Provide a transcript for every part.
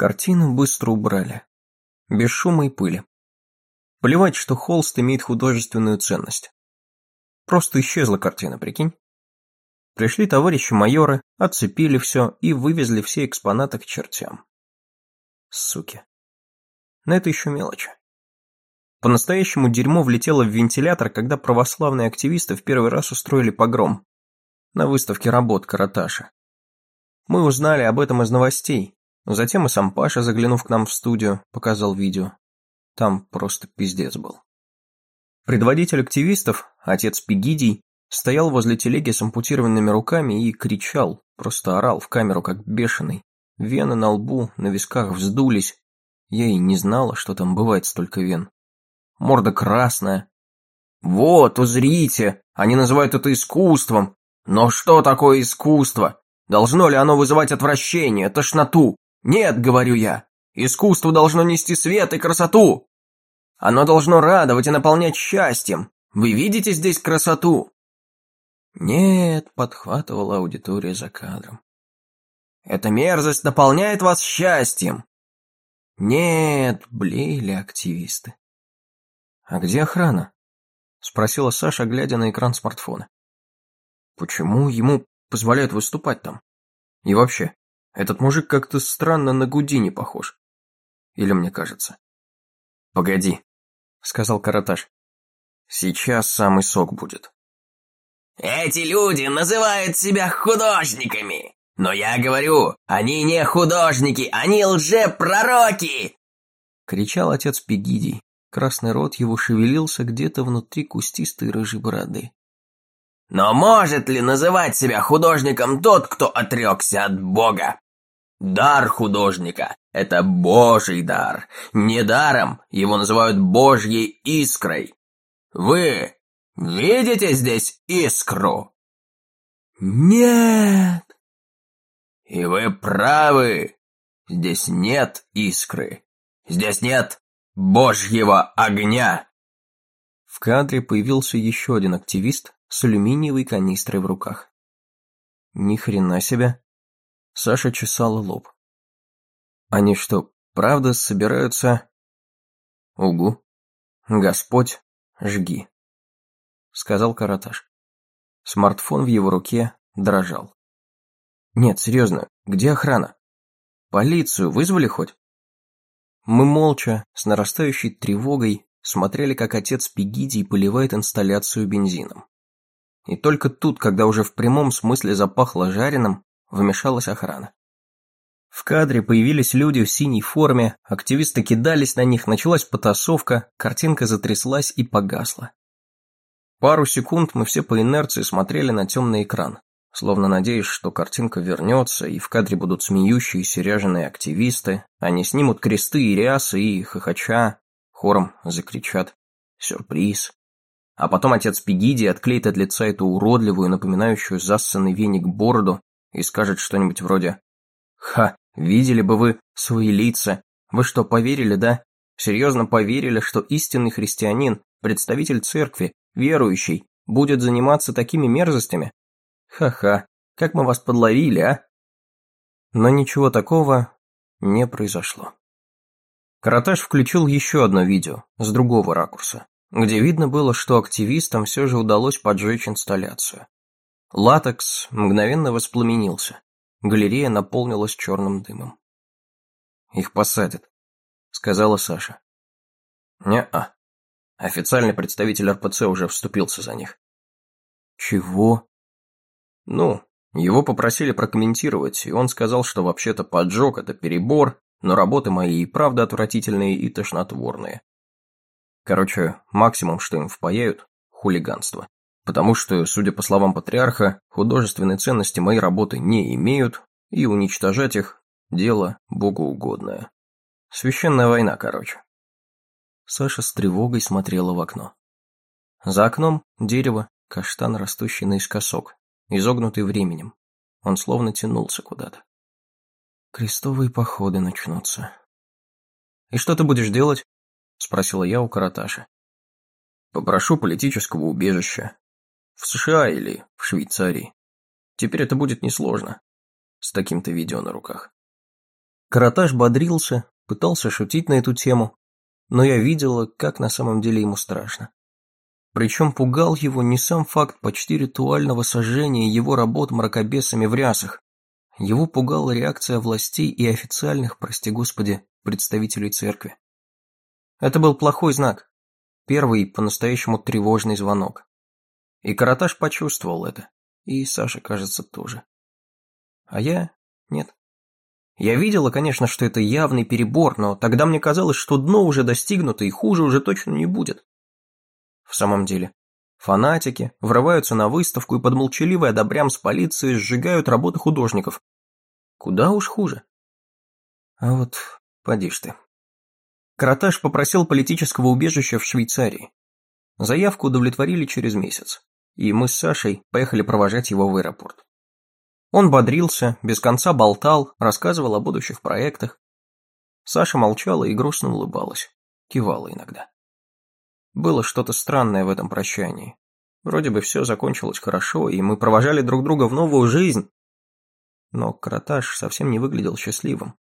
Картину быстро убрали. Без шума и пыли. Плевать, что холст имеет художественную ценность. Просто исчезла картина, прикинь? Пришли товарищи майоры, отцепили все и вывезли все экспонаты к чертям. Суки. Но это еще мелочи. По-настоящему дерьмо влетело в вентилятор, когда православные активисты в первый раз устроили погром на выставке работ Караташа. Мы узнали об этом из новостей, затем и сам Паша, заглянув к нам в студию, показал видео. Там просто пиздец был. Предводитель активистов, отец Пегидий, стоял возле телеги с ампутированными руками и кричал, просто орал в камеру как бешеный. Вены на лбу, на висках вздулись. Я и не знала, что там бывает столько вен. Морда красная. «Вот, узрите! Они называют это искусством! Но что такое искусство? Должно ли оно вызывать отвращение, тошноту? Нет, говорю я. Искусство должно нести свет и красоту. Оно должно радовать и наполнять счастьем. Вы видите здесь красоту? Нет, подхватывала аудитория за кадром. Эта мерзость наполняет вас счастьем. Нет, блеяли активисты. А где охрана? Спросила Саша, глядя на экран смартфона. Почему ему позволяют выступать там? И вообще, этот мужик как-то странно на Гудини похож. Или мне кажется? Погоди, сказал Караташ. Сейчас самый сок будет. Эти люди называют себя художниками. Но я говорю, они не художники, они лжепророки!» Кричал отец Пегидий. Красный рот его шевелился где-то внутри кустистой рыжей бороды. «Но может ли называть себя художником тот, кто отрекся от Бога? Дар художника – это Божий дар. Недаром его называют Божьей искрой. Вы видите здесь искру? Нет. И вы правы. Здесь нет искры. Здесь нет Божьего огня. В кадре появился еще один активист с алюминиевой канистрой в руках. Ни хрена себе. Саша чесала лоб. Они что, правда собираются... Угу. Господь, жги. Сказал Караташ. Смартфон в его руке дрожал. Нет, серьезно, где охрана? Полицию вызвали хоть? Мы молча, с нарастающей тревогой, смотрели, как отец Пегидий поливает инсталляцию бензином. И только тут, когда уже в прямом смысле запахло жареным, вмешалась охрана. В кадре появились люди в синей форме, активисты кидались на них, началась потасовка, картинка затряслась и погасла. Пару секунд мы все по инерции смотрели на темный экран, словно надеясь, что картинка вернется, и в кадре будут смеющиеся ряженые активисты, они снимут кресты и рясы и, хохоча, хором закричат «Сюрприз!». А потом отец Пегиди отклеит от лица эту уродливую, напоминающую зассанный веник бороду и скажет что-нибудь вроде «Ха, видели бы вы свои лица. Вы что, поверили, да? Серьезно поверили, что истинный христианин, представитель церкви, верующий, будет заниматься такими мерзостями? Ха-ха, как мы вас подловили, а?» Но ничего такого не произошло. Караташ включил еще одно видео, с другого ракурса, где видно было, что активистам все же удалось поджечь инсталляцию. Латекс мгновенно воспламенился. Галерея наполнилась черным дымом. «Их посадят», — сказала Саша. «Не-а. Официальный представитель РПЦ уже вступился за них». «Чего?» «Ну, его попросили прокомментировать, и он сказал, что вообще-то поджог – это перебор, но работы мои и правда отвратительные и тошнотворные. Короче, максимум, что им впаяют – хулиганство. Потому что, судя по словам патриарха, художественной ценности мои работы не имеют, и уничтожать их – дело богоугодное. Священная война, короче. Саша с тревогой смотрела в окно. За окном дерево, каштан, растущий наискосок, изогнутый временем. Он словно тянулся куда-то. Крестовые походы начнутся. «И что ты будешь делать?» – спросила я у Караташи. «Попрошу политического убежища. В США или в Швейцарии. Теперь это будет несложно. С таким-то видео на руках». Караташ бодрился, пытался шутить на эту тему, но я видела, как на самом деле ему страшно. Причем пугал его не сам факт почти ритуального сожжения его работ мракобесами в рясах. Его пугала реакция властей и официальных, прости господи, представителей церкви. Это был плохой знак. Первый по-настоящему тревожный звонок. И Караташ почувствовал это. И Саша, кажется, тоже. А я... нет. Я видела, конечно, что это явный перебор, но тогда мне казалось, что дно уже достигнуто и хуже уже точно не будет. В самом деле, фанатики врываются на выставку и под молчаливый одобрям с полицией сжигают работы художников. Куда уж хуже. А вот, поди ж ты. Караташ попросил политического убежища в Швейцарии. Заявку удовлетворили через месяц, и мы с Сашей поехали провожать его в аэропорт. Он бодрился, без конца болтал, рассказывал о будущих проектах. Саша молчала и грустно улыбалась, кивала иногда. Было что-то странное в этом прощании. Вроде бы все закончилось хорошо, и мы провожали друг друга в новую жизнь. Но Караташ совсем не выглядел счастливым.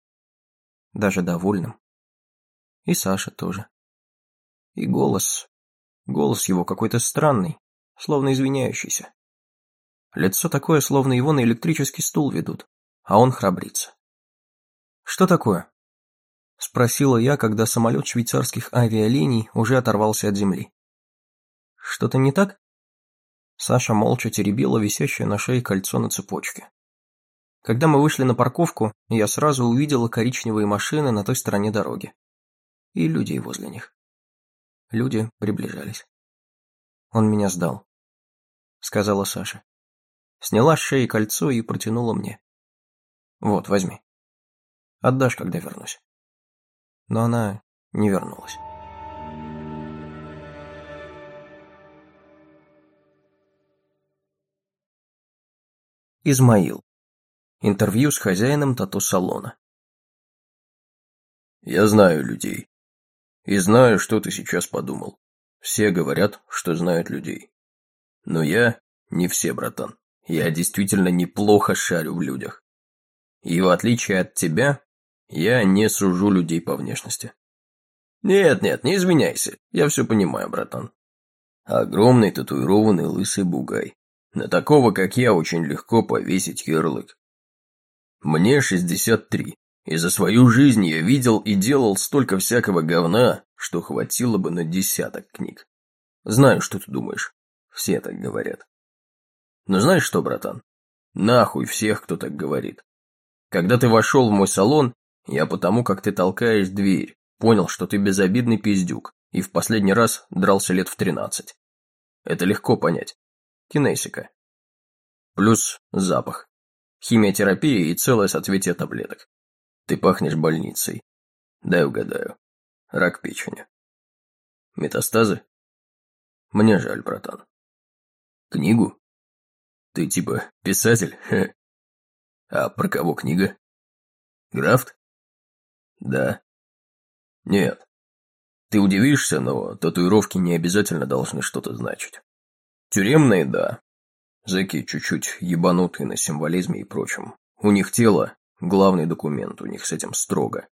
Даже довольным. И Саша тоже. И голос... Голос его какой-то странный, словно извиняющийся. Лицо такое, словно его на электрический стул ведут, а он храбрится. «Что такое?» Спросила я, когда самолет швейцарских авиалиний уже оторвался от земли. «Что-то не так?» Саша молча теребила висящее на шее кольцо на цепочке. Когда мы вышли на парковку, я сразу увидела коричневые машины на той стороне дороги. И людей возле них. Люди приближались. «Он меня сдал», — сказала Саша. Сняла с шеи кольцо и протянула мне. Вот, возьми. Отдашь, когда вернусь. Но она не вернулась. Измаил. Интервью с хозяином тату-салона. Я знаю людей. И знаю, что ты сейчас подумал. Все говорят, что знают людей. Но я не все, братан. Я действительно неплохо шарю в людях. И в отличие от тебя, я не сужу людей по внешности. Нет-нет, не изменяйся, я все понимаю, братан. Огромный татуированный лысый бугай. На такого, как я, очень легко повесить ярлык. Мне 63, и за свою жизнь я видел и делал столько всякого говна, что хватило бы на десяток книг. Знаю, что ты думаешь. Все так говорят. Но знаешь что, братан? Нахуй всех, кто так говорит. Когда ты вошел в мой салон, я потому, как ты толкаешь дверь, понял, что ты безобидный пиздюк, и в последний раз дрался лет в тринадцать. Это легко понять. Кинесика. Плюс запах. Химиотерапия и целое соцветие таблеток. Ты пахнешь больницей. Дай угадаю. Рак печени. Метастазы? Мне жаль, братан. Книгу? Ты типа писатель? А про кого книга? Графт? Да. Нет. Ты удивишься, но татуировки не обязательно должны что-то значить. Тюремные – да. Зэки чуть-чуть ебанутые на символизме и прочем. У них тело – главный документ, у них с этим строго.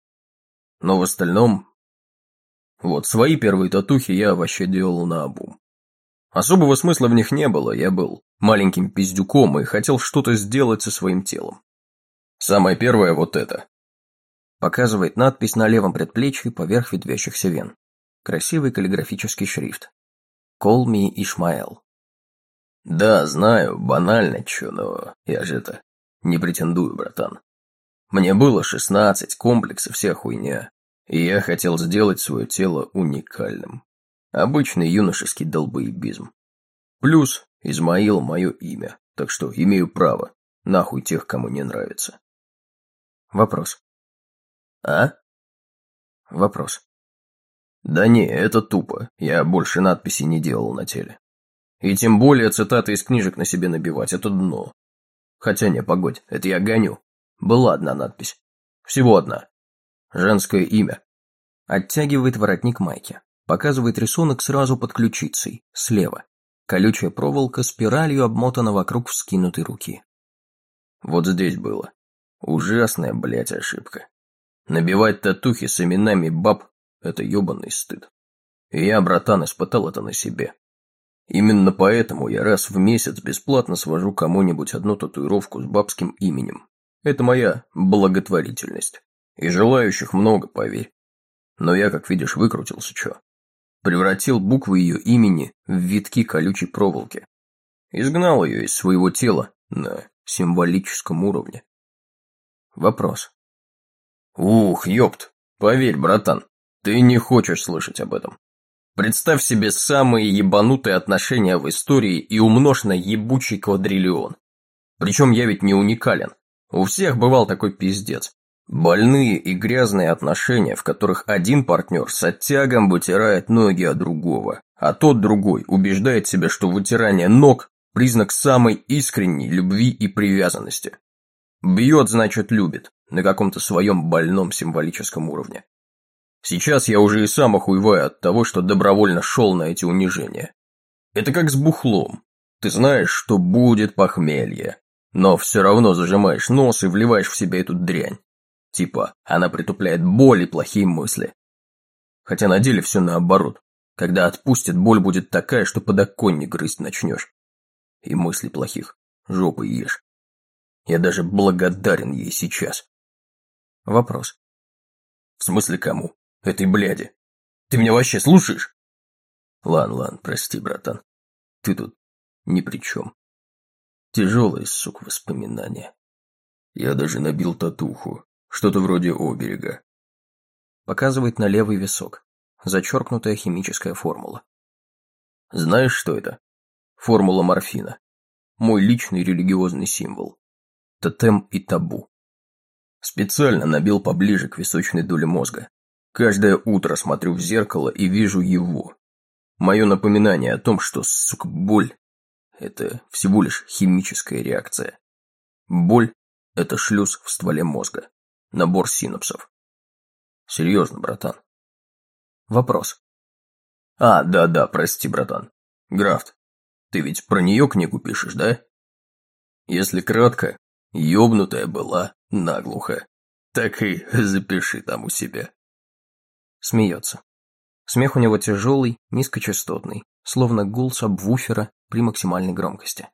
Но в остальном... Вот, свои первые татухи я вообще делал на обум. Особого смысла в них не было, я был маленьким пиздюком и хотел что-то сделать со своим телом. Самое первое вот это. Показывает надпись на левом предплечье поверх ветвящихся вен. Красивый каллиграфический шрифт. Call me Ишмаэл. Да, знаю, банально чё, но я же это не претендую, братан. Мне было шестнадцать, комплексы, вся хуйня. И я хотел сделать свое тело уникальным. Обычный юношеский долбоебизм. Плюс Измаил – мое имя, так что имею право. Нахуй тех, кому не нравится. Вопрос. А? Вопрос. Да не, это тупо. Я больше надписей не делал на теле. И тем более цитаты из книжек на себе набивать – это дно. Хотя не, погодь, это я гоню. Была одна надпись. Всего одна. Женское имя. Оттягивает воротник майки. Показывает рисунок сразу под ключицей, слева. Колючая проволока спиралью обмотана вокруг вскинутой руки. Вот здесь было. Ужасная, блядь, ошибка. Набивать татухи с именами баб – это ебаный стыд. И я, братан, испытал это на себе. Именно поэтому я раз в месяц бесплатно свожу кому-нибудь одну татуировку с бабским именем. Это моя благотворительность. И желающих много, поверь. Но я, как видишь, выкрутился чё. Превратил буквы ее имени в витки колючей проволоки. Изгнал ее из своего тела на символическом уровне. Вопрос. Ух, ёпт, поверь, братан, ты не хочешь слышать об этом. Представь себе самые ебанутые отношения в истории и умножь на ебучий квадриллион. Причем я ведь не уникален. У всех бывал такой пиздец. Больные и грязные отношения, в которых один партнер с оттягом вытирает ноги от другого, а тот другой убеждает себя, что вытирание ног – признак самой искренней любви и привязанности. Бьет, значит, любит, на каком-то своем больном символическом уровне. Сейчас я уже и сам охуеваю от того, что добровольно шел на эти унижения. Это как с бухлом. Ты знаешь, что будет похмелье, но все равно зажимаешь нос и вливаешь в себя эту дрянь. Типа, она притупляет боль и плохие мысли. Хотя на деле все наоборот. Когда отпустит, боль будет такая, что подоконник грызть начнешь. И мысли плохих. Жопой ешь. Я даже благодарен ей сейчас. Вопрос. В смысле кому? Этой бляди. Ты меня вообще слушаешь? Лан, Лан, прости, братан. Ты тут ни при чем. Тяжелые, сук, воспоминания. Я даже набил татуху. Что-то вроде оберега. Показывает на левый висок. Зачеркнутая химическая формула. Знаешь, что это? Формула морфина. Мой личный религиозный символ. Тотем и табу. Специально набил поближе к височной доле мозга. Каждое утро смотрю в зеркало и вижу его. Мое напоминание о том, что, сука, боль – это всего лишь химическая реакция. Боль – это шлюз в стволе мозга, набор синапсов. Серьезно, братан. Вопрос. А, да-да, прости, братан. Графт, ты ведь про нее книгу пишешь, да? Если кратко, ёбнутая была наглухо. Так и запиши там у себя. Смеется. Смех у него тяжелый, низкочастотный, словно гул сабвуфера при максимальной громкости.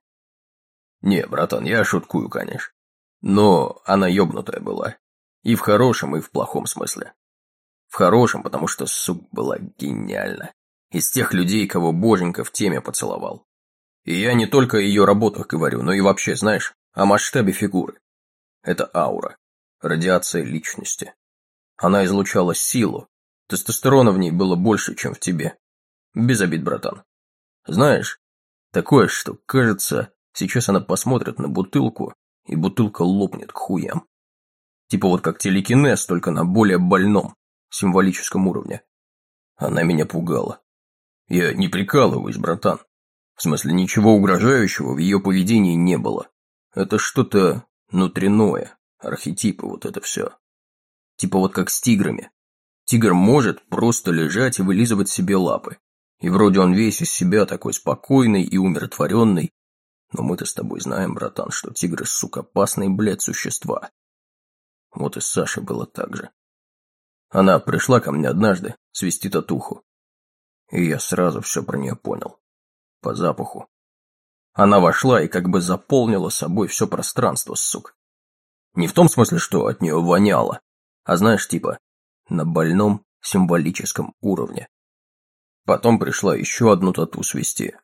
Не, братан, я шуткую, конечно. Но она ёбнутая была. И в хорошем, и в плохом смысле. В хорошем, потому что, сук, была гениальна. Из тех людей, кого Боженька в теме поцеловал. И я не только о ее работах говорю, но и вообще, знаешь, о масштабе фигуры. Это аура, радиация личности. Она излучала силу, Тестостерона в ней было больше, чем в тебе. Без обид, братан. Знаешь, такое, что, кажется, сейчас она посмотрит на бутылку, и бутылка лопнет к хуям. Типа вот как телекинез, только на более больном, символическом уровне. Она меня пугала. Я не прикалываюсь, братан. В смысле, ничего угрожающего в ее поведении не было. Это что-то внутреннее, архетипы, вот это все. Типа вот как с тиграми. Тигр может просто лежать и вылизывать себе лапы. И вроде он весь из себя такой спокойный и умиротворенный. Но мы-то с тобой знаем, братан, что тигры, сука, опасные, блядь, существа. Вот и с Сашей было так же. Она пришла ко мне однажды свести татуху. И я сразу все про нее понял. По запаху. Она вошла и как бы заполнила собой все пространство, сук. Не в том смысле, что от нее воняло, а знаешь, типа, на больном символическом уровне. Потом пришла еще одну тату свести.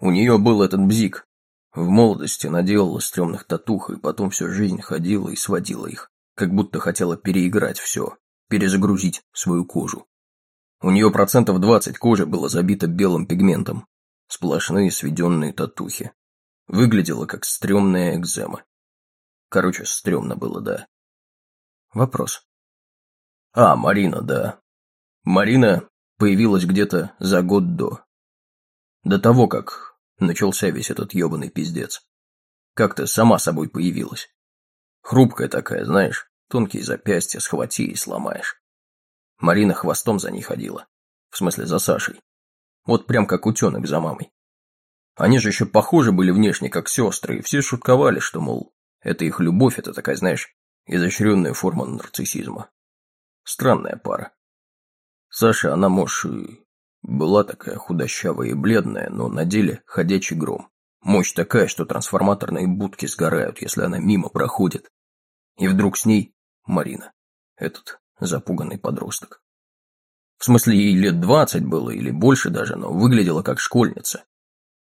У нее был этот бзик. В молодости наделала стрёмных татух, и потом всю жизнь ходила и сводила их, как будто хотела переиграть все, перезагрузить свою кожу. У нее процентов 20 кожи было забито белым пигментом. Сплошные сведенные татухи. Выглядело как стрёмная экзема. Короче, стрёмно было, да. Вопрос. А, Марина, да. Марина появилась где-то за год до. До того, как начался весь этот ебаный пиздец. Как-то сама собой появилась. Хрупкая такая, знаешь, тонкие запястья схвати и сломаешь. Марина хвостом за ней ходила. В смысле, за Сашей. Вот прям как утенок за мамой. Они же еще похожи были внешне, как сестры, и все шутковали, что, мол, это их любовь, это такая, знаешь, изощренная форма нарциссизма. Странная пара. Саша, она, может, и была такая худощавая и бледная, но на деле ходячий гром. Мощь такая, что трансформаторные будки сгорают, если она мимо проходит. И вдруг с ней Марина, этот запуганный подросток. В смысле, ей лет двадцать было или больше даже, но выглядела как школьница.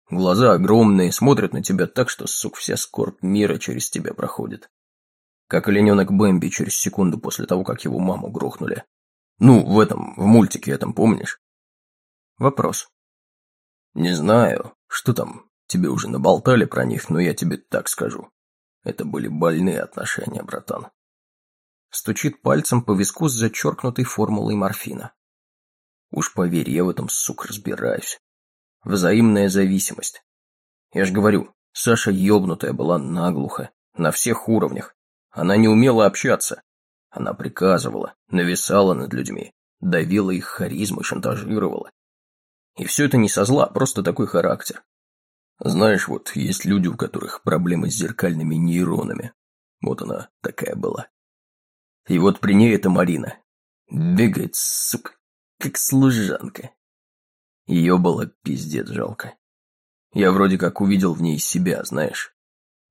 Глаза огромные, смотрят на тебя так, что, сук, вся скорбь мира через тебя проходит. Как олененок Бэмби через секунду после того, как его маму грохнули. Ну, в этом, в мультике этом, помнишь? Вопрос. Не знаю, что там, тебе уже наболтали про них, но я тебе так скажу. Это были больные отношения, братан. Стучит пальцем по виску с зачеркнутой формулой морфина. Уж поверь, я в этом, сук, разбираюсь. Взаимная зависимость. Я ж говорю, Саша ёбнутая была наглухо, на всех уровнях. Она не умела общаться. Она приказывала, нависала над людьми, давила их харизмой, шантажировала. И все это не со зла, просто такой характер. Знаешь, вот есть люди, у которых проблемы с зеркальными нейронами. Вот она такая была. И вот при ней эта Марина. Бегает, сука, как служанка. Ее было пиздец жалко. Я вроде как увидел в ней себя, знаешь.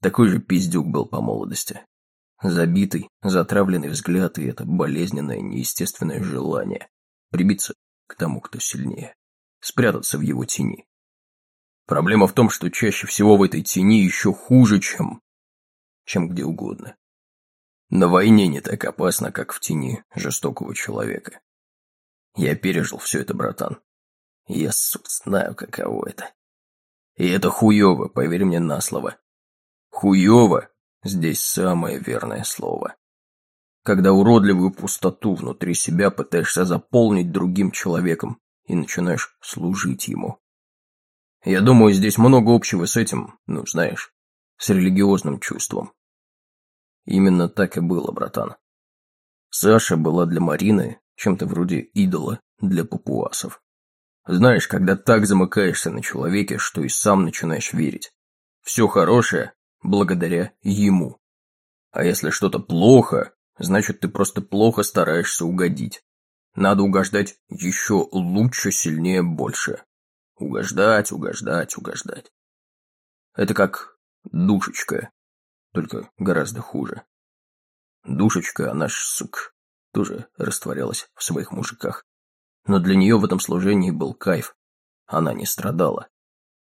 Такой же пиздюк был по молодости. Забитый, затравленный взгляд и это болезненное, неестественное желание прибиться к тому, кто сильнее, спрятаться в его тени. Проблема в том, что чаще всего в этой тени еще хуже, чем... чем где угодно. На войне не так опасно, как в тени жестокого человека. Я пережил все это, братан. Я, сука, знаю, каково это. И это хуёво, поверь мне на слово. Хуёво – здесь самое верное слово. Когда уродливую пустоту внутри себя пытаешься заполнить другим человеком и начинаешь служить ему. Я думаю, здесь много общего с этим, ну, знаешь, с религиозным чувством. Именно так и было, братан. Саша была для Марины чем-то вроде идола для папуасов. Знаешь, когда так замыкаешься на человеке, что и сам начинаешь верить. Все хорошее благодаря ему. А если что-то плохо, значит ты просто плохо стараешься угодить. Надо угождать еще лучше, сильнее, больше. Угождать, угождать, угождать. Это как душечка, только гораздо хуже. Душечка, она ж, сук, тоже растворялась в своих мужиках. Но для нее в этом служении был кайф. Она не страдала.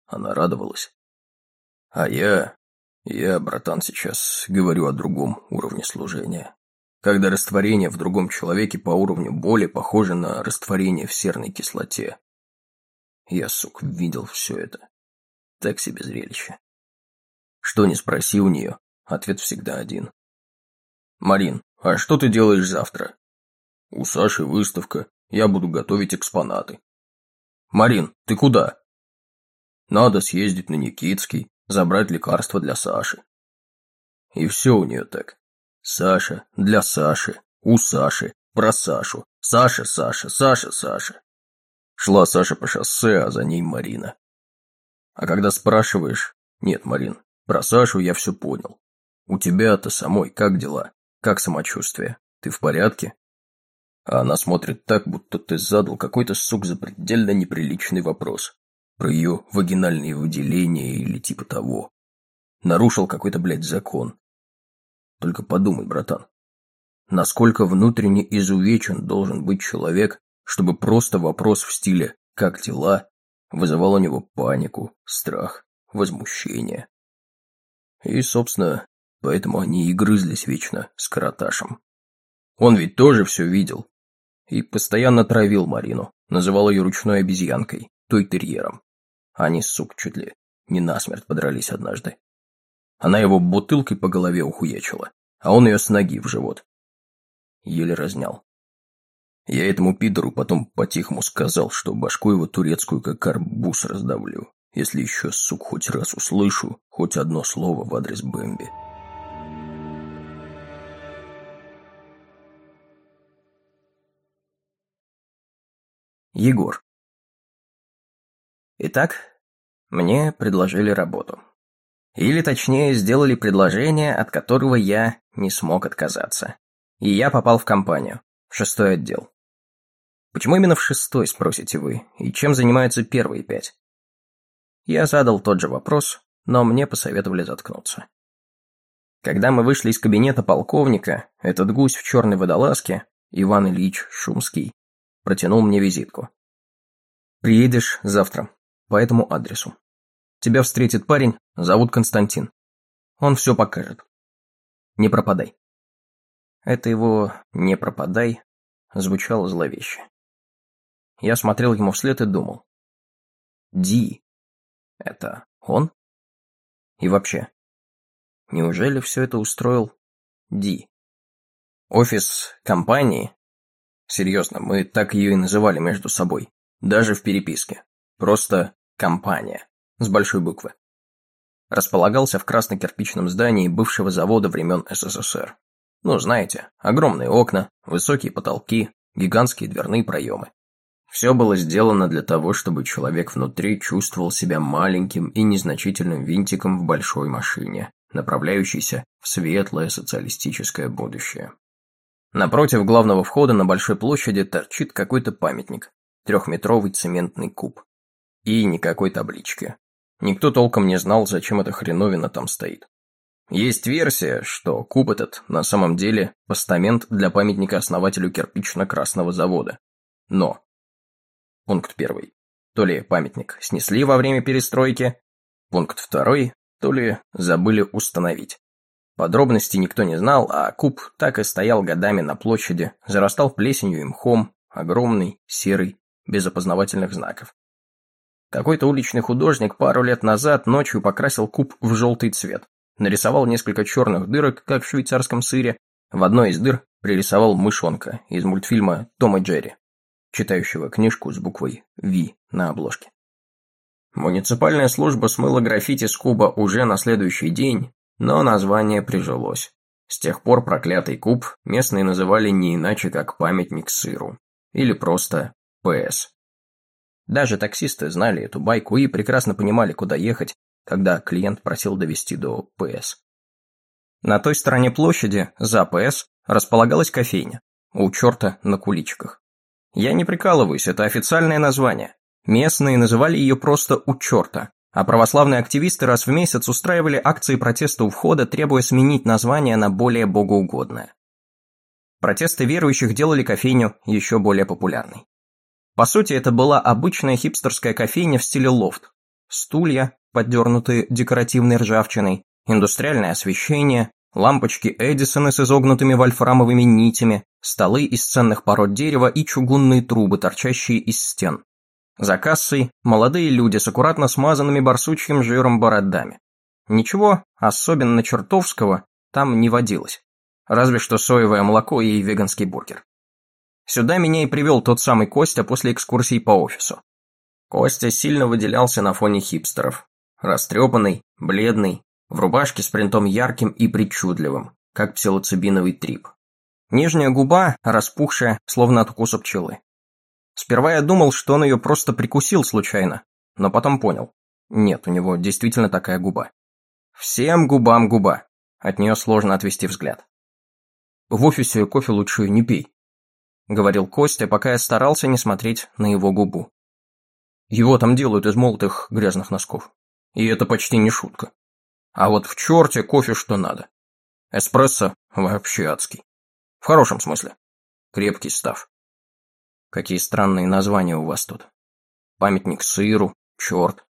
Она радовалась. А я... Я, братан, сейчас говорю о другом уровне служения. Когда растворение в другом человеке по уровню боли похоже на растворение в серной кислоте. Я, сук, видел все это. Так себе зрелище. Что не спроси у нее, ответ всегда один. «Марин, а что ты делаешь завтра?» «У Саши выставка. Я буду готовить экспонаты. Марин, ты куда? Надо съездить на Никитский, забрать лекарства для Саши. И все у нее так. Саша, для Саши, у Саши, про Сашу. Саша, Саша, Саша, Саша. Шла Саша по шоссе, а за ней Марина. А когда спрашиваешь... Нет, Марин, про Сашу я все понял. У тебя-то самой как дела? Как самочувствие? Ты в порядке? А она смотрит так, будто ты задал какой-то, сук, запредельно неприличный вопрос. Про ее вагинальные выделения или типа того. Нарушил какой-то, блядь, закон. Только подумай, братан. Насколько внутренне изувечен должен быть человек, чтобы просто вопрос в стиле «как дела?» вызывал у него панику, страх, возмущение. И, собственно, поэтому они и грызлись вечно с Караташем. Он ведь тоже все видел, и постоянно травил Марину, называл ее ручной обезьянкой, той терьером. Они, сук, чуть ли не насмерть подрались однажды. Она его бутылкой по голове ухуячила, а он ее с ноги в живот. Еле разнял. Я этому пидору потом по-тихому сказал, что башку его турецкую как арбуз раздавлю, если еще, сук, хоть раз услышу хоть одно слово в адрес Бэмби. Егор. Итак, мне предложили работу. Или точнее, сделали предложение, от которого я не смог отказаться. И я попал в компанию. Шестой отдел. Почему именно в шестой, спросите вы, и чем занимаются первые пять? Я задал тот же вопрос, но мне посоветовали заткнуться. Когда мы вышли из кабинета полковника, этот гусь в черной водолазке, Иван Ильич Шумский, протянул мне визитку. «Приедешь завтра, по этому адресу. Тебя встретит парень, зовут Константин. Он все покажет. Не пропадай». Это его «не пропадай» звучало зловеще. Я смотрел ему вслед и думал. Ди. Это он? И вообще, неужели все это устроил Ди? Офис компании? Серьезно, мы так ее и называли между собой. Даже в переписке. Просто компания. С большой буквы. Располагался в красно-кирпичном здании бывшего завода времен СССР. Ну, знаете, огромные окна, высокие потолки, гигантские дверные проемы. Все было сделано для того, чтобы человек внутри чувствовал себя маленьким и незначительным винтиком в большой машине, направляющейся в светлое социалистическое будущее. Напротив главного входа на большой площади торчит какой-то памятник, трехметровый цементный куб. И никакой таблички. Никто толком не знал, зачем эта хреновина там стоит. Есть версия, что куб этот на самом деле постамент для памятника основателю кирпично-красного завода. Но Пункт первый. То ли памятник снесли во время перестройки, пункт второй, то ли забыли установить. Подробностей никто не знал, а куб так и стоял годами на площади, зарастал плесенью и мхом, огромный, серый, без опознавательных знаков. Какой-то уличный художник пару лет назад ночью покрасил куб в желтый цвет, нарисовал несколько черных дырок, как в швейцарском сыре, в одной из дыр пририсовал мышонка из мультфильма «Том и Джерри» читающего книжку с буквой «Ви» на обложке. Муниципальная служба смыла граффити с куба уже на следующий день, но название прижилось. С тех пор проклятый куб местные называли не иначе, как памятник сыру. Или просто ПС. Даже таксисты знали эту байку и прекрасно понимали, куда ехать, когда клиент просил довести до ПС. На той стороне площади, за ПС, располагалась кофейня, у черта на куличках. Я не прикалываюсь, это официальное название. Местные называли ее просто «у черта», а православные активисты раз в месяц устраивали акции протеста у входа, требуя сменить название на более богоугодное. Протесты верующих делали кофейню еще более популярной. По сути, это была обычная хипстерская кофейня в стиле лофт. Стулья, поддернутые декоративной ржавчиной, индустриальное освещение, лампочки Эдисона с изогнутыми вольфрамовыми нитями, столы из ценных пород дерева и чугунные трубы, торчащие из стен. За кассой молодые люди с аккуратно смазанными барсучьим жиром бородами. Ничего особенно чертовского там не водилось. Разве что соевое молоко и веганский бургер. Сюда меня и привел тот самый Костя после экскурсии по офису. Костя сильно выделялся на фоне хипстеров. Растрепанный, бледный, в рубашке с принтом ярким и причудливым, как псилоцибиновый трип. Нижняя губа распухшая, словно от укуса пчелы. Сперва я думал, что он ее просто прикусил случайно, но потом понял. Нет, у него действительно такая губа. Всем губам губа. От нее сложно отвести взгляд. «В офисе кофе лучше не пей», — говорил Костя, пока я старался не смотреть на его губу. «Его там делают из молотых грязных носков. И это почти не шутка. А вот в черте кофе что надо. Эспрессо вообще адский. В хорошем смысле. Крепкий став. Какие странные названия у вас тут. Памятник сыру, черт.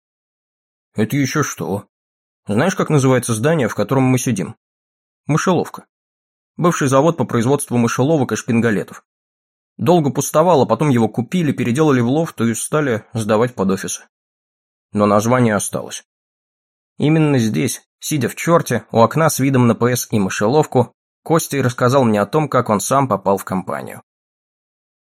Это еще что? Знаешь, как называется здание, в котором мы сидим? Мышеловка. Бывший завод по производству мышеловок и шпингалетов. Долго пустовал, а потом его купили, переделали в лофт и стали сдавать под офисы. Но название осталось. Именно здесь, сидя в черте, у окна с видом на ПС и мышеловку, Костя рассказал мне о том, как он сам попал в компанию.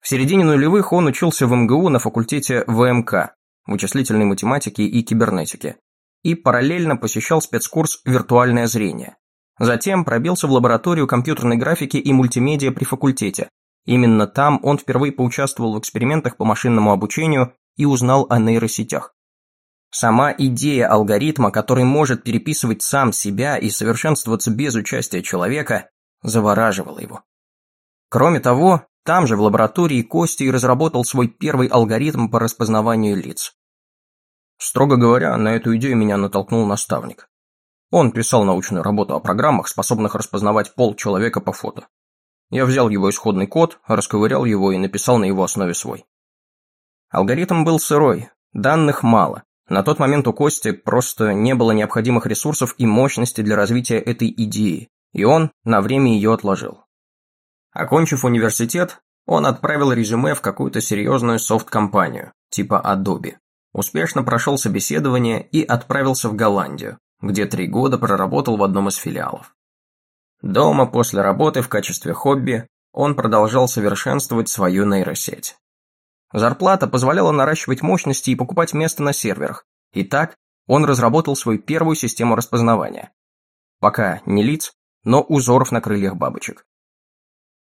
В середине нулевых он учился в МГУ на факультете ВМК, вычислительной математики и кибернетики, и параллельно посещал спецкурс «Виртуальное зрение». Затем пробился в лабораторию компьютерной графики и мультимедиа при факультете. Именно там он впервые поучаствовал в экспериментах по машинному обучению и узнал о нейросетях. Сама идея алгоритма, который может переписывать сам себя и совершенствоваться без участия человека, завораживала его. Кроме того, Там же, в лаборатории, Костя и разработал свой первый алгоритм по распознаванию лиц. Строго говоря, на эту идею меня натолкнул наставник. Он писал научную работу о программах, способных распознавать пол человека по фото. Я взял его исходный код, расковырял его и написал на его основе свой. Алгоритм был сырой, данных мало. На тот момент у Кости просто не было необходимых ресурсов и мощности для развития этой идеи, и он на время ее отложил. Окончив университет, он отправил резюме в какую-то серьезную софт-компанию, типа Adobe. Успешно прошел собеседование и отправился в Голландию, где три года проработал в одном из филиалов. Дома после работы в качестве хобби он продолжал совершенствовать свою нейросеть. Зарплата позволяла наращивать мощности и покупать место на серверах, и так он разработал свою первую систему распознавания. Пока не лиц, но узоров на крыльях бабочек.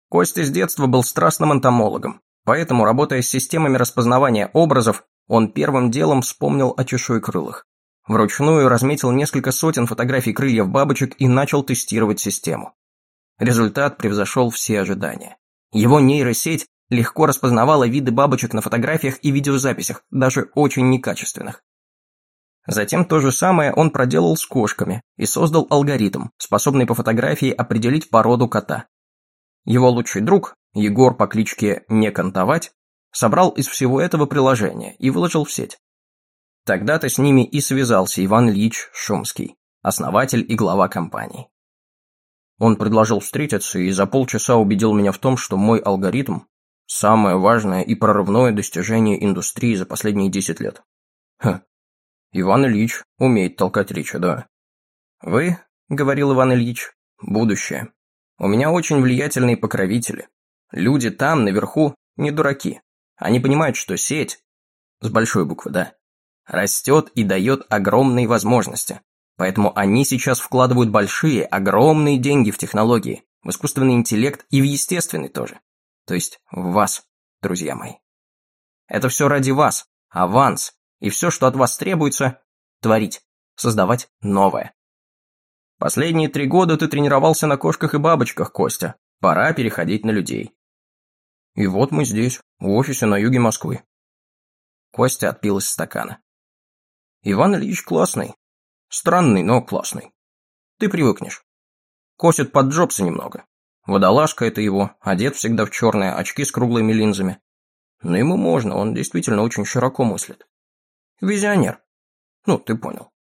Костя с детства был страстным энтомологом, поэтому, работая с системами распознавания образов, он первым делом вспомнил о чешуекрылых. Вручную разметил несколько сотен фотографий крыльев бабочек и начал тестировать систему. Результат превзошел все ожидания. Его нейросеть легко распознавала виды бабочек на фотографиях и видеозаписях, даже очень некачественных. Затем то же самое он проделал с кошками и создал алгоритм, способный по фотографии определить породу кота. Его лучший друг, Егор по кличке Не Кантовать, собрал из всего этого приложение и выложил в сеть. Тогда-то с ними и связался Иван Ильич Шумский, основатель и глава компании. Он предложил встретиться и за полчаса убедил меня в том, что мой алгоритм – самое важное и прорывное достижение индустрии за последние 10 лет. Ха, Иван Ильич умеет толкать речи, да. «Вы, — говорил Иван Ильич, — будущее. У меня очень влиятельные покровители. Люди там, наверху, не дураки. Они понимают, что сеть, с большой буквы, да, растет и дает огромные возможности. Поэтому они сейчас вкладывают большие, огромные деньги в технологии, в искусственный интеллект и в естественный тоже. То есть в вас, друзья мои. Это все ради вас, аванс, и все, что от вас требуется, творить, создавать новое. Последние три года ты тренировался на кошках и бабочках, Костя. Пора переходить на людей. И вот мы здесь, в офисе на юге Москвы. Костя отпил из стакана. Иван Ильич классный. Странный, но классный. Ты привыкнешь. Косит под Джобса немного. Водолазка это его, одет всегда в черные, очки с круглыми линзами. Но ему можно, он действительно очень широко мыслит. Визионер. Ну, ты понял.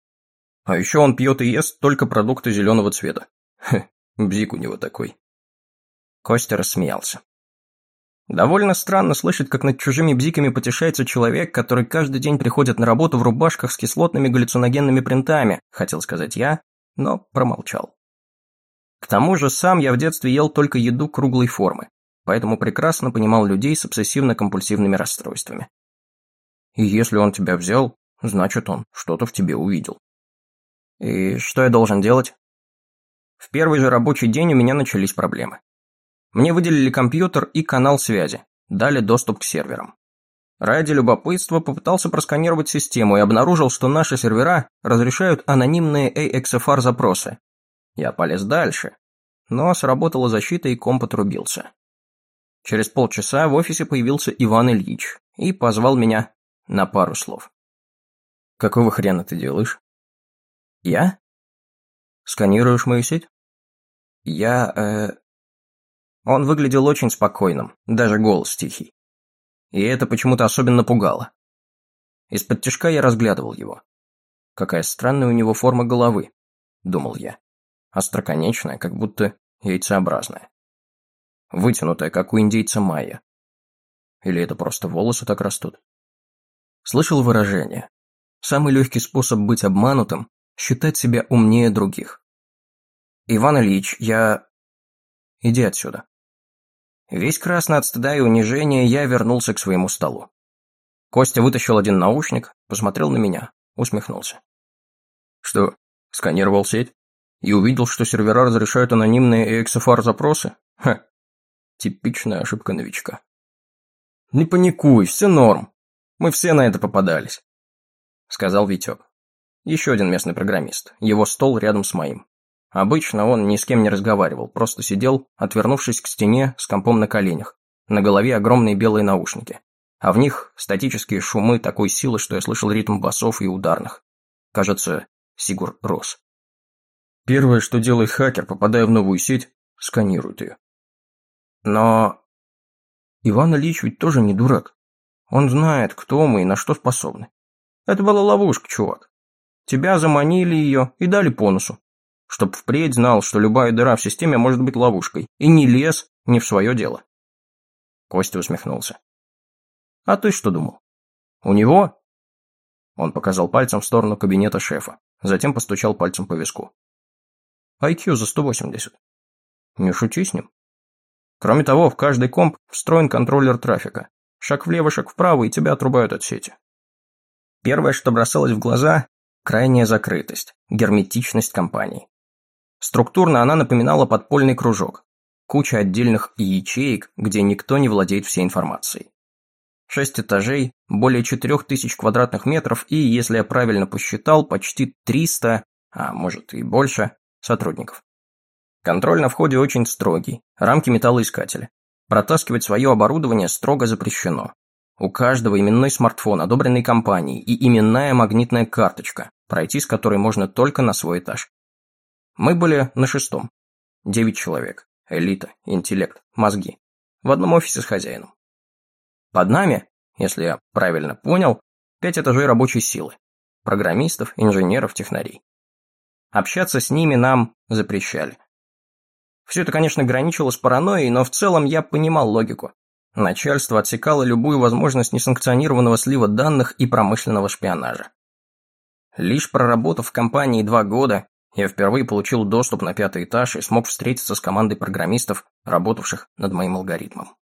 А еще он пьет и ест только продукты зеленого цвета. Хе, бзик у него такой. Костя рассмеялся. Довольно странно слышать, как над чужими бзиками потешается человек, который каждый день приходит на работу в рубашках с кислотными галлюциногенными принтами, хотел сказать я, но промолчал. К тому же сам я в детстве ел только еду круглой формы, поэтому прекрасно понимал людей с обсессивно-компульсивными расстройствами. И если он тебя взял, значит он что-то в тебе увидел. И что я должен делать? В первый же рабочий день у меня начались проблемы. Мне выделили компьютер и канал связи, дали доступ к серверам. Ради любопытства попытался просканировать систему и обнаружил, что наши сервера разрешают анонимные AXFR запросы. Я полез дальше, но сработала защита и комп отрубился. Через полчаса в офисе появился Иван Ильич и позвал меня на пару слов. «Какого хрена ты делаешь?» «Я?» «Сканируешь мою сеть?» «Я, э...» Он выглядел очень спокойным, даже голос тихий. И это почему-то особенно пугало. Из-под тяжка я разглядывал его. Какая странная у него форма головы, думал я. Остроконечная, как будто яйцеобразная. Вытянутая, как у индейца майя. Или это просто волосы так растут? Слышал выражение. Самый легкий способ быть обманутым считать себя умнее других. «Иван Ильич, я...» «Иди отсюда». Весь красный от стыда и унижения я вернулся к своему столу. Костя вытащил один наушник, посмотрел на меня, усмехнулся. «Что, сканировал сеть? И увидел, что сервера разрешают анонимные EXFR-запросы? Ха, типичная ошибка новичка». «Не паникуй, все норм. Мы все на это попадались», — сказал Витек. Еще один местный программист. Его стол рядом с моим. Обычно он ни с кем не разговаривал, просто сидел, отвернувшись к стене с компом на коленях, на голове огромные белые наушники, а в них статические шумы такой силы, что я слышал ритм басов и ударных. Кажется, Сигур рос. Первое, что делает хакер, попадая в новую сеть, сканирует ее. Но Иван Ильич ведь тоже не дурак. Он знает, кто мы и на что способны. Это была ловушка, чувак. Тебя заманили ее и дали по носу. Чтоб впредь знал, что любая дыра в системе может быть ловушкой, и не лез не в свое дело. Костя усмехнулся. А ты что думал? У него? Он показал пальцем в сторону кабинета шефа, затем постучал пальцем по виску. IQ за 180. Не шути с ним. Кроме того, в каждый комп встроен контроллер трафика. Шаг влево, шаг вправо, и тебя отрубают от сети. Первое, что бросалось в глаза – крайняя закрытость, герметичность компании. Структурно она напоминала подпольный кружок. Куча отдельных ячеек, где никто не владеет всей информацией. Шесть этажей, более четырех тысяч квадратных метров и, если я правильно посчитал, почти 300, а может и больше, сотрудников. Контроль на входе очень строгий, рамки металлоискателя. Протаскивать свое оборудование строго запрещено. У каждого именной смартфон, одобренный компанией, и именная магнитная карточка, пройти с которой можно только на свой этаж. Мы были на шестом. Девять человек. Элита, интеллект, мозги. В одном офисе с хозяином. Под нами, если я правильно понял, пять этажей рабочей силы. Программистов, инженеров, технарей. Общаться с ними нам запрещали. Все это, конечно, граничило с паранойей, но в целом я понимал логику. Начальство отсекало любую возможность несанкционированного слива данных и промышленного шпионажа. Лишь проработав в компании два года, я впервые получил доступ на пятый этаж и смог встретиться с командой программистов, работавших над моим алгоритмом.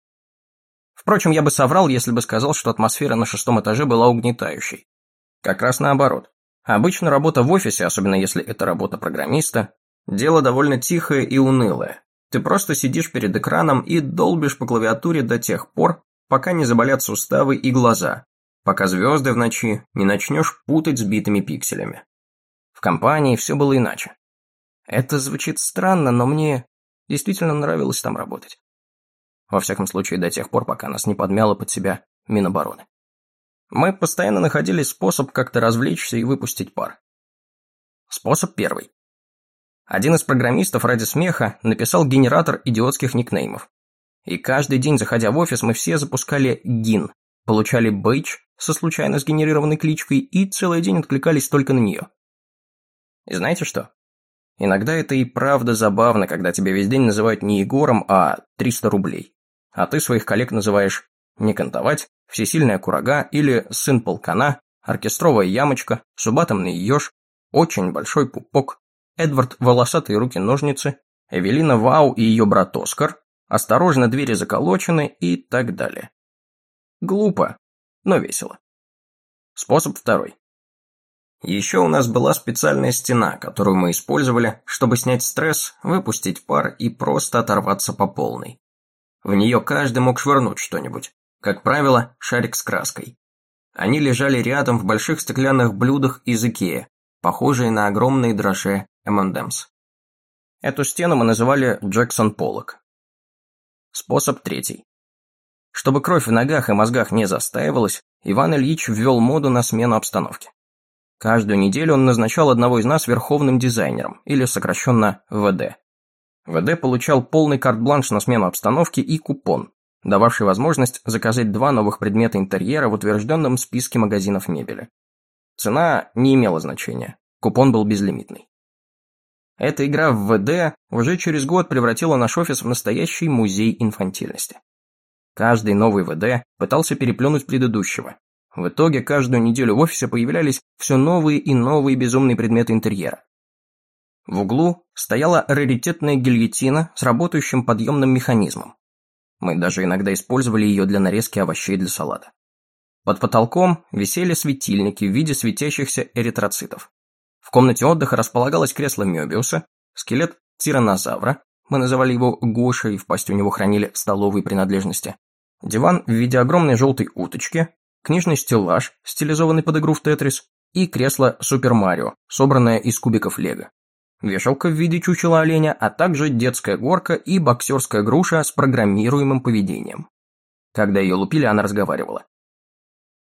Впрочем, я бы соврал, если бы сказал, что атмосфера на шестом этаже была угнетающей. Как раз наоборот. Обычно работа в офисе, особенно если это работа программиста, дело довольно тихое и унылое. Ты просто сидишь перед экраном и долбишь по клавиатуре до тех пор, пока не заболят суставы и глаза, пока звезды в ночи не начнешь путать сбитыми пикселями. Компании все было иначе. Это звучит странно, но мне действительно нравилось там работать. Во всяком случае, до тех пор, пока нас не подмяло под себя Минобороны. Мы постоянно находили способ как-то развлечься и выпустить пар. Способ первый. Один из программистов ради смеха написал генератор идиотских никнеймов. И каждый день, заходя в офис, мы все запускали гин, получали бейдж со случайно сгенерированной кличкой и целый день откликались только на нее. И знаете что? Иногда это и правда забавно, когда тебя весь день называют не Егором, а 300 рублей. А ты своих коллег называешь не кантовать, всесильная курага или сын полкана, оркестровая ямочка, субатомный еж, очень большой пупок, Эдвард волосатые руки-ножницы, Эвелина Вау и ее брат Оскар, осторожно двери заколочены и так далее. Глупо, но весело. Способ второй. Еще у нас была специальная стена, которую мы использовали, чтобы снять стресс, выпустить пар и просто оторваться по полной. В нее каждый мог швырнуть что-нибудь. Как правило, шарик с краской. Они лежали рядом в больших стеклянных блюдах из Икеа, похожие на огромные дрожжи M&M's. Эту стену мы называли Джексон Поллок. Способ третий. Чтобы кровь в ногах и мозгах не застаивалась, Иван Ильич ввел моду на смену обстановки. Каждую неделю он назначал одного из нас верховным дизайнером, или сокращенно ВД. ВД получал полный карт-бланш на смену обстановки и купон, дававший возможность заказать два новых предмета интерьера в утвержденном списке магазинов мебели. Цена не имела значения, купон был безлимитный. Эта игра в ВД уже через год превратила наш офис в настоящий музей инфантильности. Каждый новый ВД пытался переплюнуть предыдущего, в итоге каждую неделю в офисе появлялись все новые и новые безумные предметы интерьера. В углу стояла раритетная гильотина с работающим подъемным механизмом. Мы даже иногда использовали ее для нарезки овощей для салата. Под потолком висели светильники в виде светящихся эритроцитов. В комнате отдыха располагалось кресло Мёбиуса, скелет тиранозавра, мы называли его Гоша и в пасти у него хранили столовые принадлежности, диван в виде огромной желтой уточки, книжный стеллаж, стилизованный под игру в Тетрис, и кресло Супер Марио, собранное из кубиков Лего. Вешалка в виде чучела оленя, а также детская горка и боксерская груша с программируемым поведением. Когда ее лупили, она разговаривала.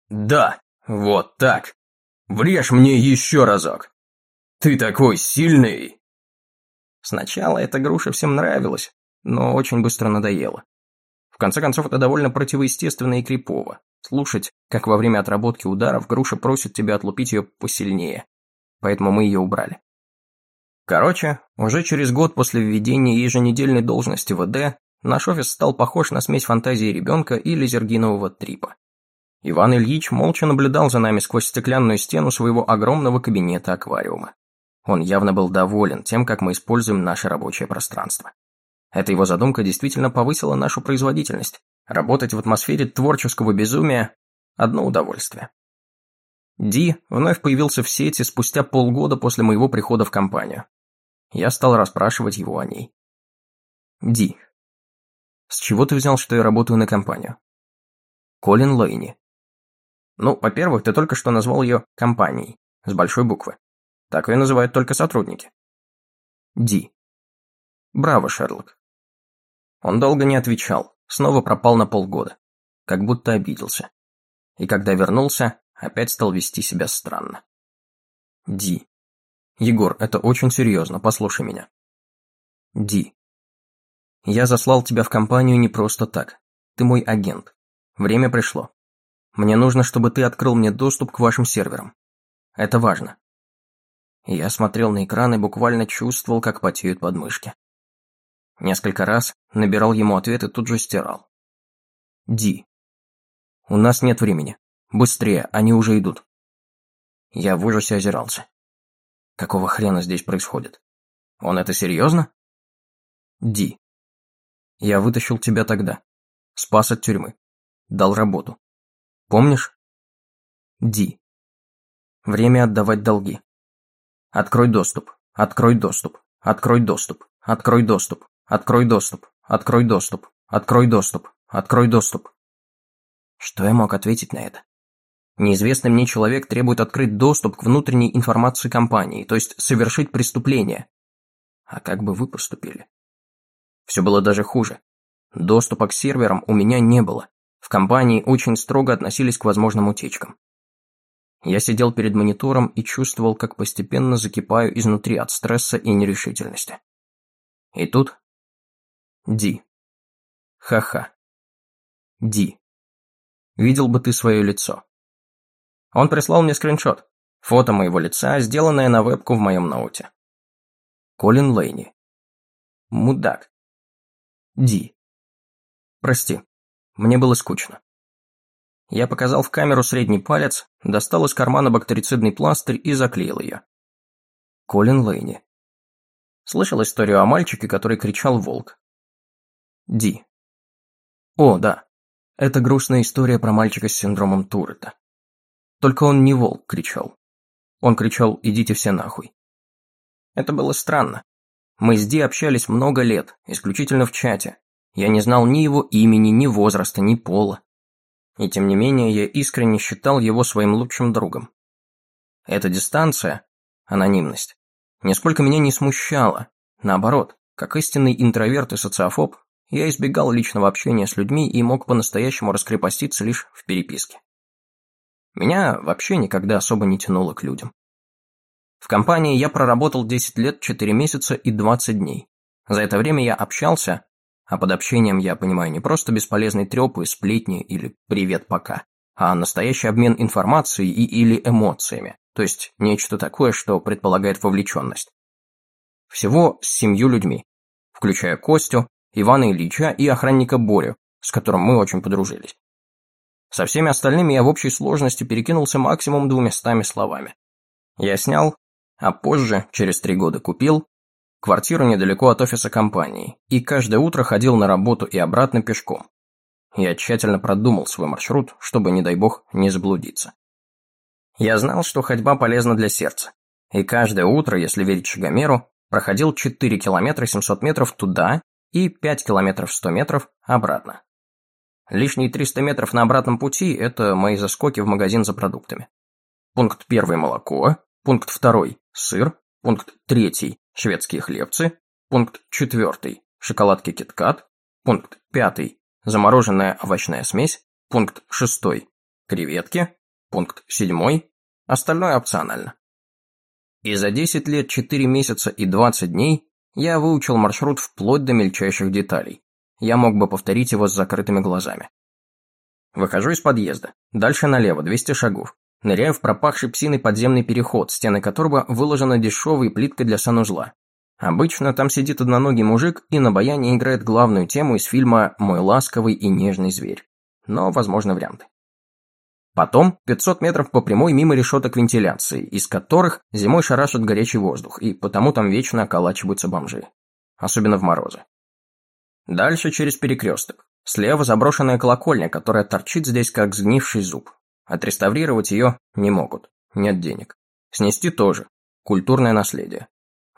«Да, вот так. Врежь мне еще разок. Ты такой сильный!» Сначала эта груша всем нравилась, но очень быстро надоела. В конце концов, это довольно противоестественно и крипово. Слушать, как во время отработки ударов груша просит тебя отлупить ее посильнее. Поэтому мы ее убрали. Короче, уже через год после введения еженедельной должности ВД, наш офис стал похож на смесь фантазии ребенка и лизергинового трипа. Иван Ильич молча наблюдал за нами сквозь стеклянную стену своего огромного кабинета-аквариума. Он явно был доволен тем, как мы используем наше рабочее пространство. Эта его задумка действительно повысила нашу производительность. Работать в атмосфере творческого безумия – одно удовольствие. Ди вновь появился в сети спустя полгода после моего прихода в компанию. Я стал расспрашивать его о ней. Ди. С чего ты взял, что я работаю на компанию? Колин Лейни. Ну, во-первых, ты только что назвал ее компанией, с большой буквы. Так ее называют только сотрудники. Ди. Браво, Шерлок. Он долго не отвечал, снова пропал на полгода, как будто обиделся. И когда вернулся, опять стал вести себя странно. Ди. Егор, это очень серьезно, послушай меня. Ди. Я заслал тебя в компанию не просто так. Ты мой агент. Время пришло. Мне нужно, чтобы ты открыл мне доступ к вашим серверам. Это важно. Я смотрел на экран и буквально чувствовал, как потеют подмышки. Несколько раз набирал ему ответ и тут же стирал. Ди. У нас нет времени. Быстрее, они уже идут. Я в ужасе озирался. Какого хрена здесь происходит? Он это серьезно? Ди. Я вытащил тебя тогда. Спас от тюрьмы. Дал работу. Помнишь? Ди. Время отдавать долги. Открой доступ. Открой доступ. Открой доступ. Открой доступ. Открой доступ. Открой доступ. Открой доступ. Открой доступ. Что я мог ответить на это? Неизвестный мне человек требует открыть доступ к внутренней информации компании, то есть совершить преступление. А как бы вы поступили? Все было даже хуже. Доступа к серверам у меня не было. В компании очень строго относились к возможным утечкам. Я сидел перед монитором и чувствовал, как постепенно закипаю изнутри от стресса и нерешительности. И тут... Ди. Ха-ха. Ди. Видел бы ты свое лицо. Он прислал мне скриншот. Фото моего лица, сделанное на вебку в моем ноуте. Колин Лейни. Мудак. Ди. Прости, мне было скучно. Я показал в камеру средний палец, достал из кармана бактерицидный пластырь и заклеил ее. Колин Лейни. Слышал историю о мальчике, который кричал «Волк». Ди. О, да. Это грустная история про мальчика с синдромом Туретта. Только он не волк кричал. Он кричал «идите все нахуй». Это было странно. Мы с Ди общались много лет, исключительно в чате, я не знал ни его имени, ни возраста, ни пола. И тем не менее, я искренне считал его своим лучшим другом. Эта дистанция, анонимность, нисколько меня не смущала. Наоборот, как истинный интроверт и социофоб, я избегал личного общения с людьми и мог по-настоящему раскрепоститься лишь в переписке. Меня вообще никогда особо не тянуло к людям. В компании я проработал 10 лет, 4 месяца и 20 дней. За это время я общался, а под общением я понимаю не просто бесполезные трепы, сплетни или «привет, пока», а настоящий обмен информацией и или эмоциями, то есть нечто такое, что предполагает вовлеченность. Всего с семью людьми, включая Костю, Ивана Ильича и охранника Борю, с которым мы очень подружились. Со всеми остальными я в общей сложности перекинулся максимум двумястами словами. Я снял, а позже, через три года купил, квартиру недалеко от офиса компании, и каждое утро ходил на работу и обратно пешком. Я тщательно продумал свой маршрут, чтобы, не дай бог, не заблудиться. Я знал, что ходьба полезна для сердца, и каждое утро, если верить Шагомеру, проходил 4 километра 700 метров туда и 5 километров 100 метров обратно. Лишние 300 метров на обратном пути – это мои заскоки в магазин за продуктами. Пункт первый – молоко, пункт второй – сыр, пункт третий шведские хлебцы, пункт 4 шоколадки KitKat, пункт 5 замороженная овощная смесь, пункт 6 – креветки, пункт 7 – остальное опционально. И за 10 лет, 4 месяца и 20 дней я выучил маршрут вплоть до мельчайших деталей. Я мог бы повторить его с закрытыми глазами. Выхожу из подъезда. Дальше налево, 200 шагов. Ныряю в пропахший псиной подземный переход, стены которого выложены дешевой плиткой для санузла. Обычно там сидит одноногий мужик и на баяне играет главную тему из фильма «Мой ласковый и нежный зверь». Но возможны варианты. Потом 500 метров по прямой мимо решеток вентиляции, из которых зимой шарашит горячий воздух, и потому там вечно околачиваются бомжи. Особенно в морозы. Дальше через перекресток. Слева заброшенная колокольня, которая торчит здесь как сгнивший зуб. Отреставрировать ее не могут. Нет денег. Снести тоже. Культурное наследие.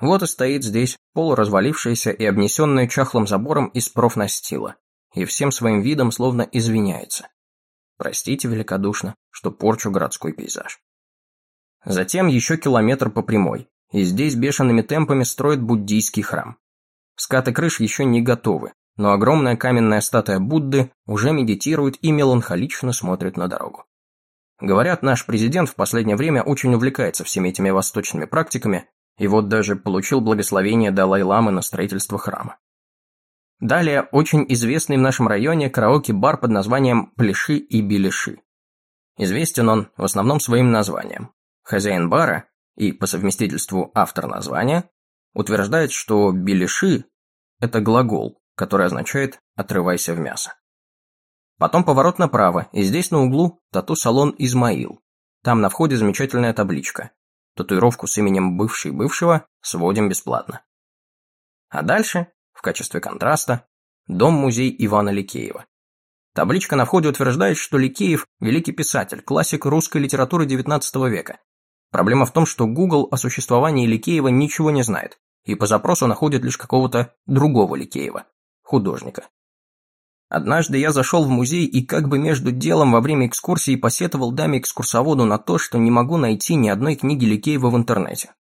Вот и стоит здесь полуразвалившаяся и обнесенная чахлым забором из профнастила. И всем своим видом словно извиняется. Простите великодушно, что порчу городской пейзаж. Затем еще километр по прямой, и здесь бешеными темпами строят буддийский храм. Скаты крыш еще не готовы, но огромная каменная статуя Будды уже медитирует и меланхолично смотрит на дорогу. Говорят, наш президент в последнее время очень увлекается всеми этими восточными практиками, и вот даже получил благословение Далай-ламы на строительство храма. Далее очень известный в нашем районе караоке-бар под названием «Пляши и беляши». Известен он в основном своим названием. Хозяин бара и, по совместительству, автор названия, утверждает, что «беляши» – это глагол, который означает «отрывайся в мясо». Потом поворот направо, и здесь на углу тату-салон «Измаил». Там на входе замечательная табличка. Татуировку с именем бывший-бывшего сводим бесплатно. А дальше качестве контраста, дом-музей Ивана Ликеева. Табличка на входе утверждает, что Ликеев – великий писатель, классик русской литературы XIX века. Проблема в том, что Google о существовании Ликеева ничего не знает, и по запросу находит лишь какого-то другого Ликеева, художника. Однажды я зашел в музей и как бы между делом во время экскурсии посетовал даме-экскурсоводу на то, что не могу найти ни одной книги Ликеева в интернете.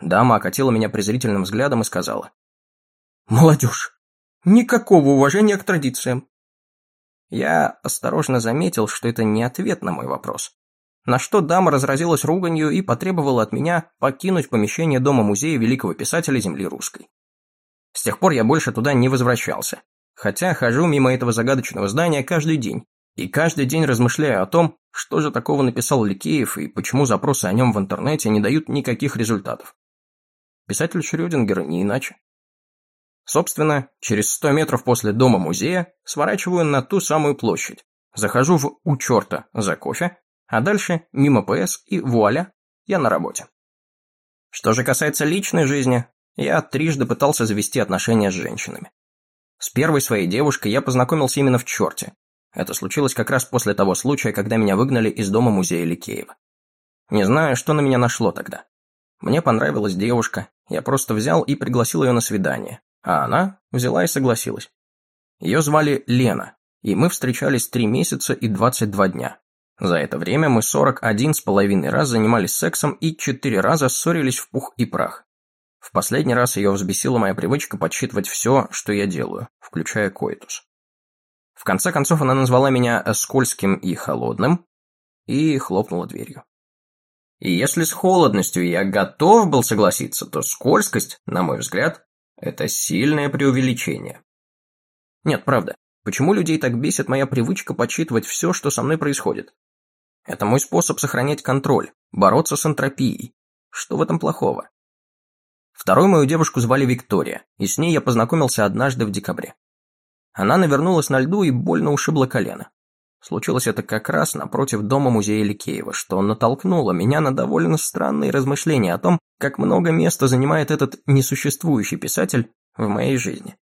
Дама окатила меня презрительным взглядом и сказала, Молодежь. Никакого уважения к традициям. Я осторожно заметил, что это не ответ на мой вопрос. На что дама разразилась руганью и потребовала от меня покинуть помещение дома-музея великого писателя земли русской. С тех пор я больше туда не возвращался, хотя хожу мимо этого загадочного здания каждый день, и каждый день размышляю о том, что же такого написал Ликеев и почему запросы о нем в интернете не дают никаких результатов. Писатель Шрёдингер не иначе. Собственно, через 100 метров после дома музея сворачиваю на ту самую площадь, захожу в «У черта» за кофе, а дальше мимо ПС и вуаля, я на работе. Что же касается личной жизни, я трижды пытался завести отношения с женщинами. С первой своей девушкой я познакомился именно в черте. Это случилось как раз после того случая, когда меня выгнали из дома музея Ликеева. Не знаю, что на меня нашло тогда. Мне понравилась девушка, я просто взял и пригласил ее на свидание, а она взяла и согласилась. Ее звали Лена, и мы встречались три месяца и 22 дня. За это время мы 41 с половиной раз занимались сексом и четыре раза ссорились в пух и прах. В последний раз ее взбесила моя привычка подсчитывать все, что я делаю, включая коитус. В конце концов она назвала меня скользким и холодным и хлопнула дверью. И если с холодностью я готов был согласиться, то скользкость, на мой взгляд, это сильное преувеличение. Нет, правда. Почему людей так бесит моя привычка подсчитывать все, что со мной происходит? Это мой способ сохранять контроль, бороться с энтропией. Что в этом плохого? Вторую мою девушку звали Виктория, и с ней я познакомился однажды в декабре. Она навернулась на льду и больно ушибла колено. Случилось это как раз напротив дома музея Ликеева, что натолкнуло меня на довольно странные размышления о том, как много места занимает этот несуществующий писатель в моей жизни.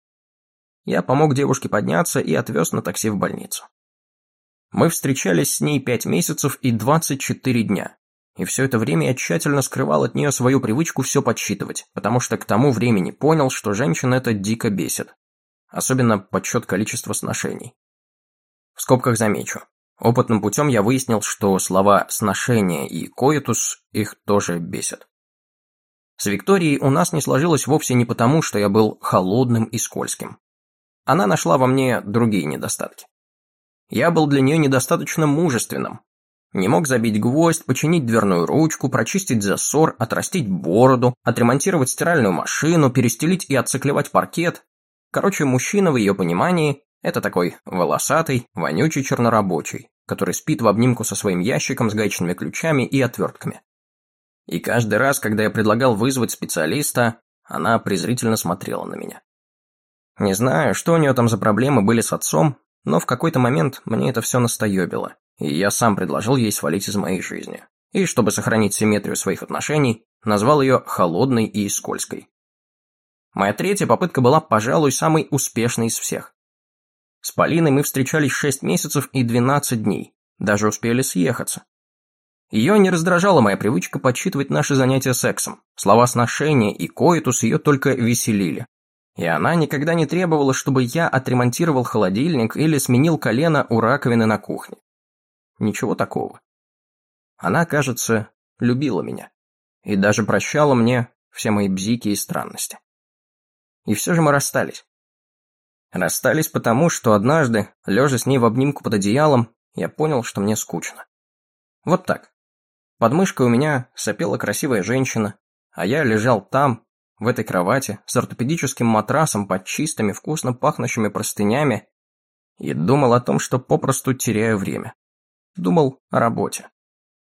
Я помог девушке подняться и отвез на такси в больницу. Мы встречались с ней пять месяцев и 24 дня. И все это время я тщательно скрывал от нее свою привычку все подсчитывать, потому что к тому времени понял, что женщин это дико бесит. Особенно подсчет количества сношений. В скобках замечу. Опытным путем я выяснил, что слова «сношение» и «коитус» их тоже бесят. С Викторией у нас не сложилось вовсе не потому, что я был холодным и скользким. она нашла во мне другие недостатки. Я был для нее недостаточно мужественным. Не мог забить гвоздь, починить дверную ручку, прочистить засор, отрастить бороду, отремонтировать стиральную машину, перестелить и отциклевать паркет. Короче, мужчина в ее понимании – это такой волосатый, вонючий чернорабочий, который спит в обнимку со своим ящиком с гаечными ключами и отвертками. И каждый раз, когда я предлагал вызвать специалиста, она презрительно смотрела на меня. Не знаю, что у нее там за проблемы были с отцом, но в какой-то момент мне это все настоебило, и я сам предложил ей свалить из моей жизни. И, чтобы сохранить симметрию своих отношений, назвал ее холодной и скользкой. Моя третья попытка была, пожалуй, самой успешной из всех. С Полиной мы встречались 6 месяцев и 12 дней, даже успели съехаться. Ее не раздражала моя привычка подсчитывать наши занятия сексом. Слова сношения и коитус ее только веселили. И она никогда не требовала, чтобы я отремонтировал холодильник или сменил колено у раковины на кухне. Ничего такого. Она, кажется, любила меня. И даже прощала мне все мои бзики и странности. И все же мы расстались. Расстались потому, что однажды, лежа с ней в обнимку под одеялом, я понял, что мне скучно. Вот так. Под мышкой у меня сопела красивая женщина, а я лежал там, в этой кровати, с ортопедическим матрасом под чистыми, вкусно пахнущими простынями, и думал о том, что попросту теряю время. Думал о работе.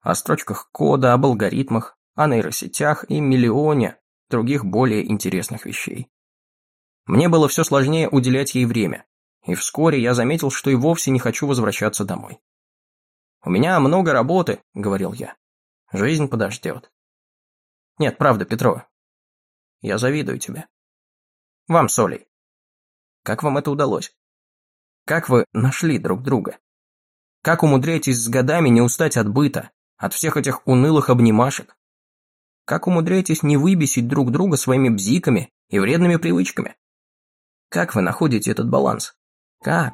О строчках кода, об алгоритмах, о нейросетях и миллионе других более интересных вещей. Мне было все сложнее уделять ей время, и вскоре я заметил, что и вовсе не хочу возвращаться домой. «У меня много работы», — говорил я. «Жизнь подождет». Нет, правда, Петро, я завидую тебе. Вам, Солей. Как вам это удалось? Как вы нашли друг друга? Как умудряетесь с годами не устать от быта, от всех этих унылых обнимашек? Как умудряетесь не выбесить друг друга своими бзиками и вредными привычками? Как вы находите этот баланс? Как?